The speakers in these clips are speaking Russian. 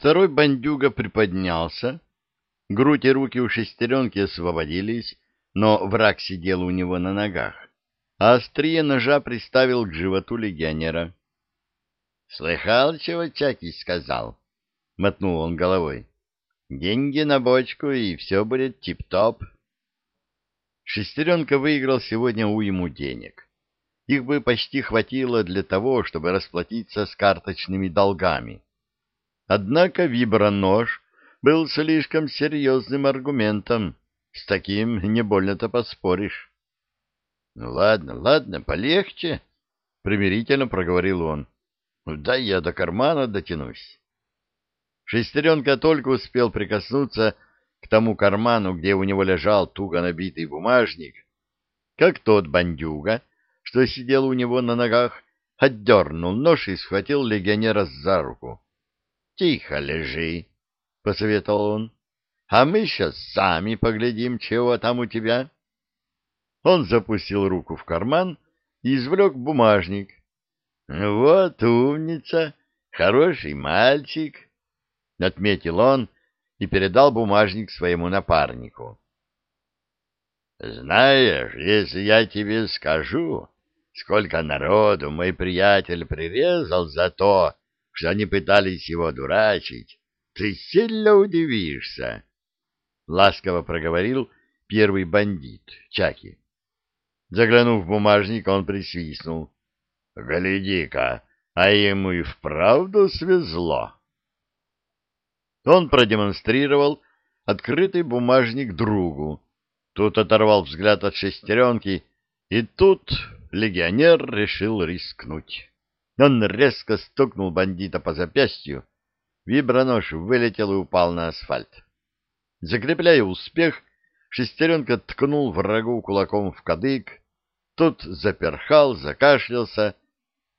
Второй бандюга приподнялся, грудь и руки у шестеренки освободились, но враг сидел у него на ногах, а острие ножа приставил к животу легионера. — Слыхал, чего Чаки сказал? — мотнул он головой. — Деньги на бочку, и все будет тип-топ. Шестеренка выиграл сегодня уйму денег. Их бы почти хватило для того, чтобы расплатиться с карточными долгами. Однако вибронож был слишком серьезным аргументом, с таким не больно-то поспоришь. — Ну ладно, ладно, полегче, — примирительно проговорил он. — дай я до кармана дотянусь. Шестеренка только успел прикоснуться к тому карману, где у него лежал туго набитый бумажник, как тот бандюга что сидел у него на ногах, отдернул нож и схватил легионера за руку. — Тихо лежи, — посоветовал он, — а мы сейчас сами поглядим, чего там у тебя. Он запустил руку в карман и извлек бумажник. — Вот умница, хороший мальчик, — отметил он и передал бумажник своему напарнику. Знаешь, если я тебе скажу, сколько народу мой приятель прирезал за то, что они пытались его дурачить, ты сильно удивишься. Ласково проговорил первый бандит, Чаки. Заглянув в бумажник, он присвистнул. — Гляди-ка, а ему и вправду свезло. Он продемонстрировал открытый бумажник другу, Тут оторвал взгляд от шестеренки, и тут легионер решил рискнуть. Он резко стукнул бандита по запястью, вибронож вылетел и упал на асфальт. Закрепляя успех, шестеренка ткнул врагу кулаком в кадык, тот заперхал, закашлялся,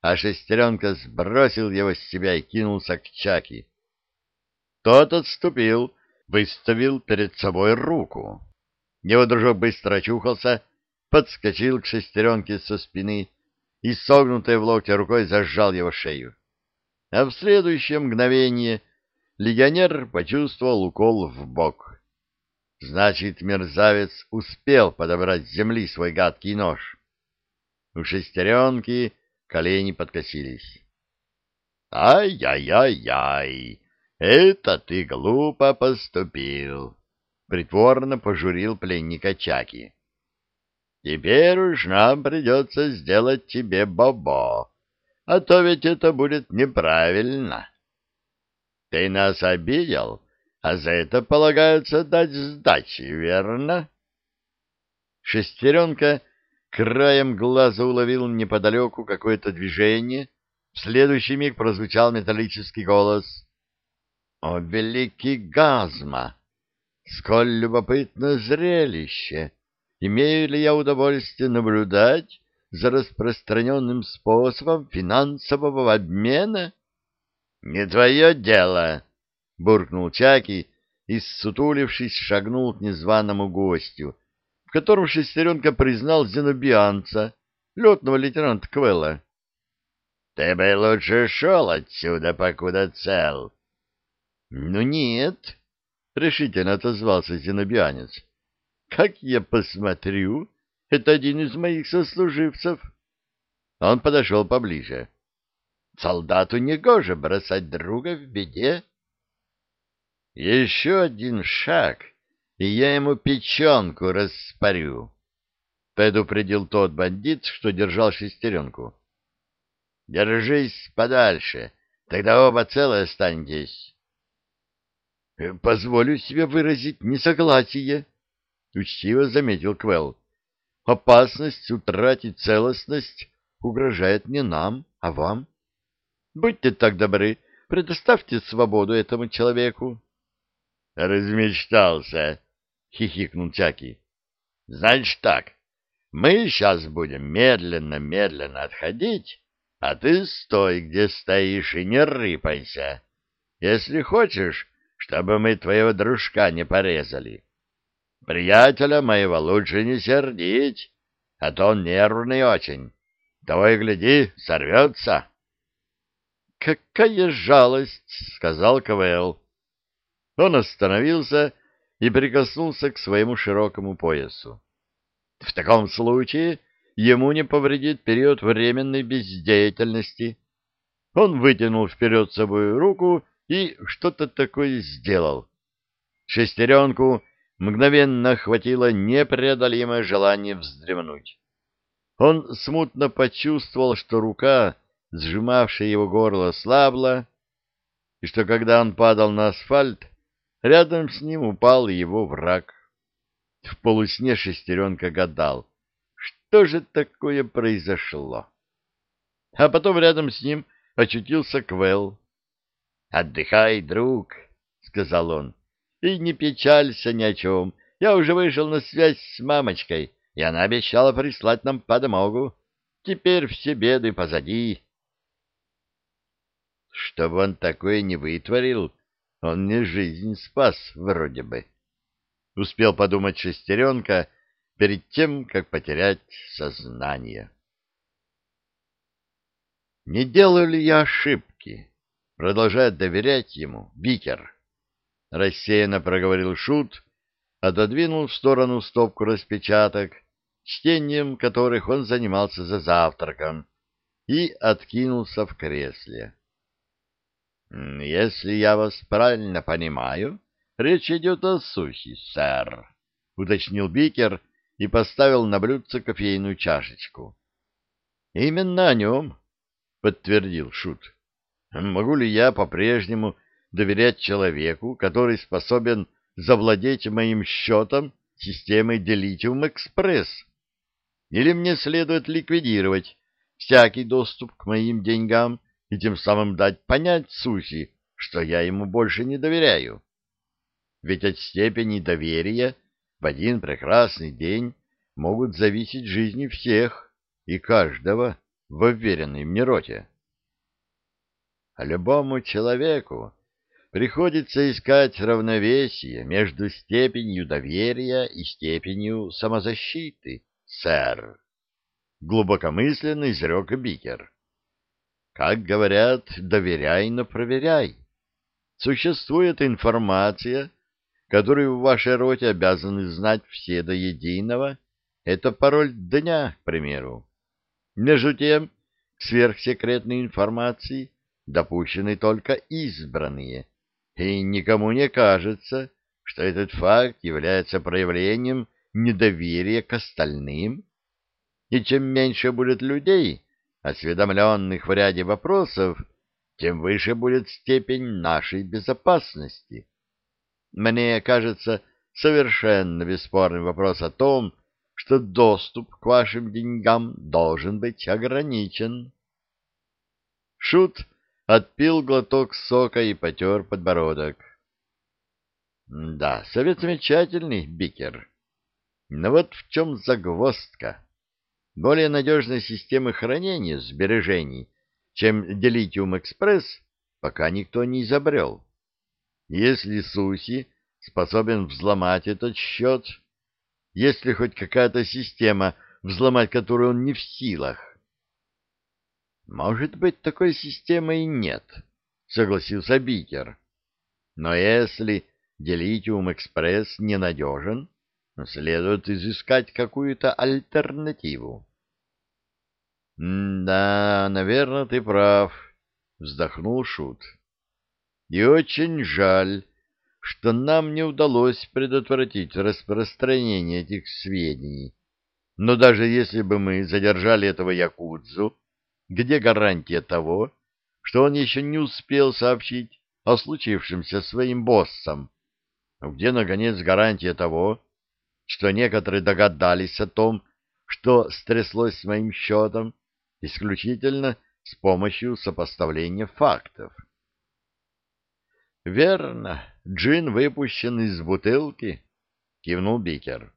а шестеренка сбросил его с себя и кинулся к Чаки. Тот отступил, выставил перед собой руку. Его дружок быстро очухался, подскочил к шестеренке со спины и, согнутой в локте рукой, зажал его шею. А в следующее мгновение легионер почувствовал укол в бок. Значит, мерзавец успел подобрать с земли свой гадкий нож. У шестеренки колени подкосились. «Ай-яй-яй-яй! Это ты глупо поступил!» притворно пожурил пленника Чаки. «Теперь уж нам придется сделать тебе бобо, а то ведь это будет неправильно. Ты нас обидел, а за это полагается дать сдачи, верно?» Шестеренка краем глаза уловил неподалеку какое-то движение, в следующий миг прозвучал металлический голос. «О, великий Газма!» Сколь любопытно зрелище! Имею ли я удовольствие наблюдать за распространенным способом финансового обмена? — Не твое дело! — буркнул Чаки и, сутулившись, шагнул к незваному гостю, в котором шестеренка признал зенобианца, летного лейтенанта Квелла. — Ты бы лучше шел отсюда, покуда цел. — Ну нет, — решительно отозвался зенобианец. — Как я посмотрю, это один из моих сослуживцев. Он подошел поближе. — Солдату негоже бросать друга в беде. — Еще один шаг, и я ему печенку распорю, — предупредил тот бандит, что держал шестеренку. — Держись подальше, тогда оба целы останетесь. Э, — Позволю себе выразить несогласие, — учтиво заметил Квелл. — Опасность утратить целостность угрожает не нам, а вам. Будьте так добры, предоставьте свободу этому человеку. — Размечтался, — хихикнул Чаки. — Значит так, мы сейчас будем медленно-медленно отходить, а ты стой, где стоишь, и не рыпайся. Если хочешь, чтобы мы твоего дружка не порезали. Приятеля моего лучше не сердить, а то он нервный очень. Того и гляди, сорвется. какая жалость!» — сказал КВЛ. Он остановился и прикоснулся к своему широкому поясу. В таком случае ему не повредит период временной бездеятельности. Он вытянул вперед собой руку и что-то такое сделал. Шестеренку мгновенно охватило непреодолимое желание вздремнуть. Он смутно почувствовал, что рука, сжимавшая его горло, слабла, и что когда он падал на асфальт, рядом с ним упал его враг. В полусне шестеренка гадал, что же такое произошло. А потом рядом с ним очутился Квелл. «Отдыхай, друг», — сказал он, — «и не печалься ни о чем. Я уже вышел на связь с мамочкой, и она обещала прислать нам подмогу. Теперь все беды позади». Чтобы он такое не вытворил, он мне жизнь спас вроде бы. — успел подумать шестеренка перед тем, как потерять сознание. Не делаю ли я ошибки, продолжая доверять ему, Бикер? Рассеянно проговорил Шут, отодвинул в сторону стопку распечаток, чтением которых он занимался за завтраком, и откинулся в кресле. «Если я вас правильно понимаю, Речь идет о сухе, сэр, — уточнил Бикер и поставил на блюдце кофейную чашечку. — Именно о нем, — подтвердил Шут. — Могу ли я по-прежнему доверять человеку, который способен завладеть моим счетом системой Делитиум Экспресс? Или мне следует ликвидировать всякий доступ к моим деньгам и тем самым дать понять Суси, что я ему больше не доверяю? Ведь от степени доверия в один прекрасный день могут зависеть жизни всех и каждого в уверенной мне роте. Любому человеку приходится искать равновесие между степенью доверия и степенью самозащиты, сэр. Глубокомысленно изрек Бикер. Как говорят, доверяй, но проверяй. Существует информация, которую в вашей роте обязаны знать все до единого, это пароль дня, к примеру. Между тем, к сверхсекретной информации допущены только избранные, и никому не кажется, что этот факт является проявлением недоверия к остальным. И чем меньше будет людей, осведомленных в ряде вопросов, тем выше будет степень нашей безопасности. Мне кажется совершенно бесспорный вопрос о том, что доступ к вашим деньгам должен быть ограничен. Шут отпил глоток сока и потер подбородок. Да, совет замечательный, Бикер. Но вот в чем загвоздка. Более надежной системы хранения сбережений, чем Делитиум Экспресс, пока никто не изобрел. Если Суси способен взломать этот счет, если хоть какая-то система, взломать которую он не в силах. Может быть, такой системы и нет, согласился Бикер. Но если Делитиум Экспресс ненадежен, следует изыскать какую-то альтернативу. — Да, наверное, ты прав, — вздохнул Шут. И очень жаль, что нам не удалось предотвратить распространение этих сведений. Но даже если бы мы задержали этого якудзу, где гарантия того, что он еще не успел сообщить о случившемся своим боссам? Где, наконец, гарантия того, что некоторые догадались о том, что стряслось с моим счетом, исключительно с помощью сопоставления фактов? — Верно, джин выпущен из бутылки, — кивнул Бикер.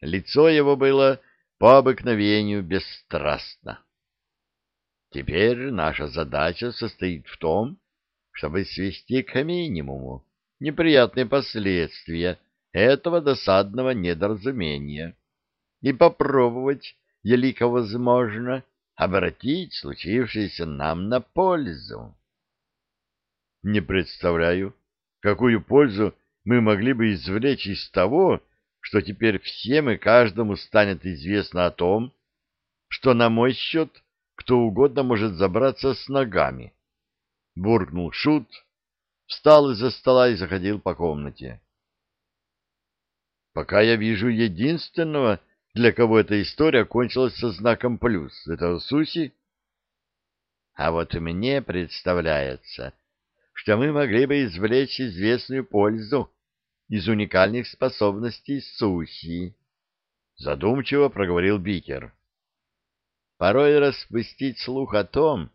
Лицо его было по обыкновению бесстрастно. Теперь наша задача состоит в том, чтобы свести к минимуму неприятные последствия этого досадного недоразумения и попробовать, елико возможно, обратить случившееся нам на пользу. Не представляю, какую пользу мы могли бы извлечь из того, что теперь всем и каждому станет известно о том, что на мой счет кто угодно может забраться с ногами. Буркнул Шут, встал из-за стола и заходил по комнате. Пока я вижу единственного, для кого эта история кончилась со знаком плюс. Это Суси? А вот мне представляется, что мы могли бы извлечь известную пользу из уникальных способностей Суси. Задумчиво проговорил Бикер. Порой распустить слух о том,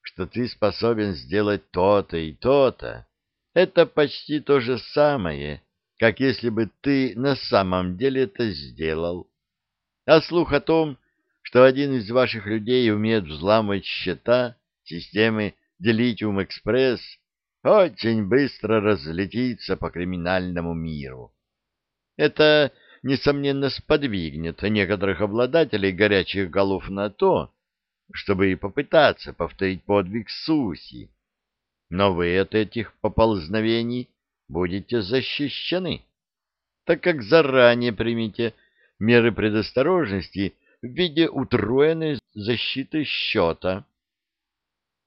что ты способен сделать то-то и то-то, это почти то же самое, как если бы ты на самом деле это сделал. А слух о том, что один из ваших людей умеет взламывать счета системы Делитиум Экспресс, очень быстро разлетится по криминальному миру. Это, несомненно, сподвигнет некоторых обладателей горячих голов на то, чтобы и попытаться повторить подвиг Суси. Но вы от этих поползновений будете защищены, так как заранее примите меры предосторожности в виде утроенной защиты счета.